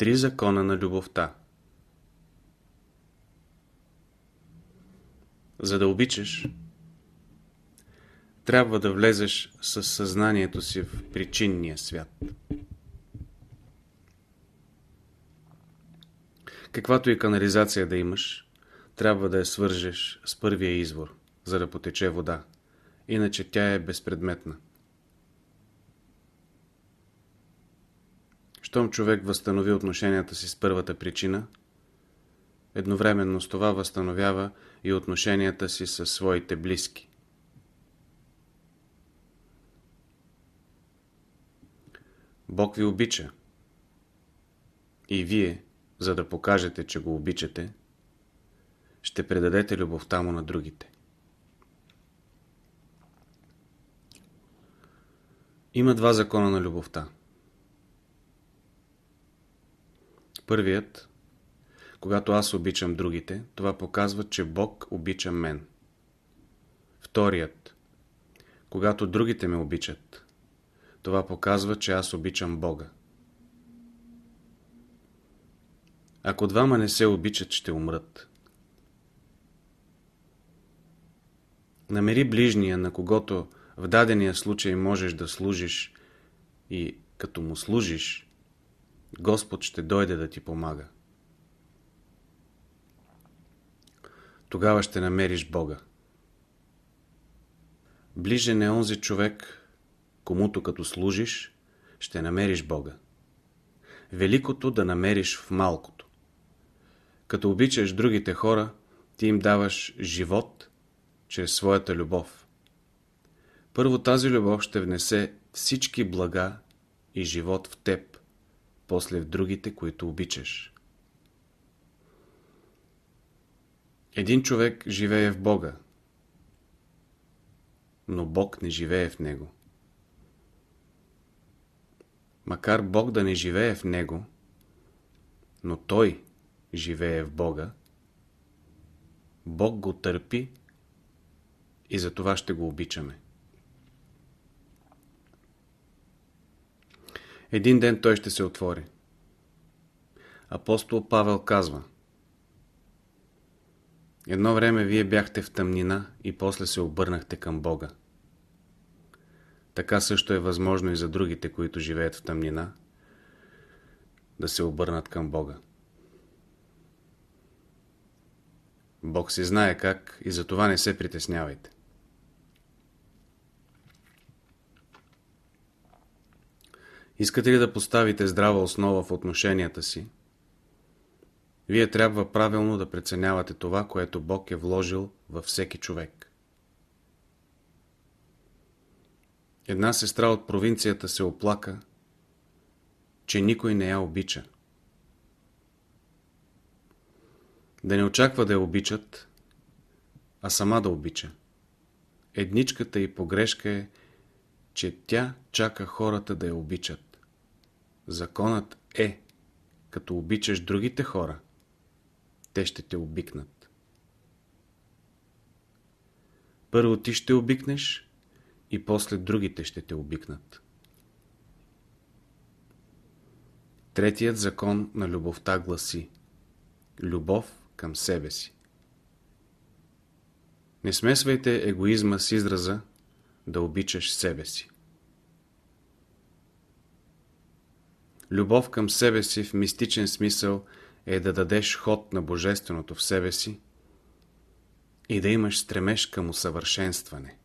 Три закона на любовта За да обичаш, трябва да влезеш със съзнанието си в причинния свят. Каквато и канализация да имаш, трябва да я свържеш с първия извор, за да потече вода. Иначе тя е безпредметна. Щом човек възстанови отношенията си с първата причина, едновременно с това възстановява и отношенията си със своите близки. Бог ви обича. И вие, за да покажете, че го обичате, ще предадете любовта му на другите. Има два закона на любовта. Първият, когато аз обичам другите, това показва, че Бог обича мен. Вторият, когато другите ме обичат, това показва, че аз обичам Бога. Ако двама не се обичат, ще умрат. Намери ближния, на когото в дадения случай можеш да служиш и като му служиш, Господ ще дойде да ти помага. Тогава ще намериш Бога. Ближен е онзи човек, комуто като служиш, ще намериш Бога. Великото да намериш в малкото. Като обичаш другите хора, ти им даваш живот чрез своята любов. Първо тази любов ще внесе всички блага и живот в теб, после в другите, които обичаш. Един човек живее в Бога, но Бог не живее в него. Макар Бог да не живее в него, но Той живее в Бога, Бог го търпи и за това ще го обичаме. Един ден той ще се отвори. Апостол Павел казва Едно време вие бяхте в тъмнина и после се обърнахте към Бога. Така също е възможно и за другите, които живеят в тъмнина, да се обърнат към Бога. Бог си знае как и за това не се притеснявайте. Искате ли да поставите здрава основа в отношенията си? Вие трябва правилно да преценявате това, което Бог е вложил във всеки човек. Една сестра от провинцията се оплака, че никой не я обича. Да не очаква да я обичат, а сама да обича. Едничката и погрешка е, че тя чака хората да я обичат. Законът е, като обичаш другите хора, те ще те обикнат. Първо ти ще обикнеш и после другите ще те обикнат. Третият закон на любовта гласи Любов към себе си. Не смесвайте егоизма с израза да обичаш себе си. Любов към себе си в мистичен смисъл е да дадеш ход на Божественото в себе си и да имаш стремеж към усъвършенстване.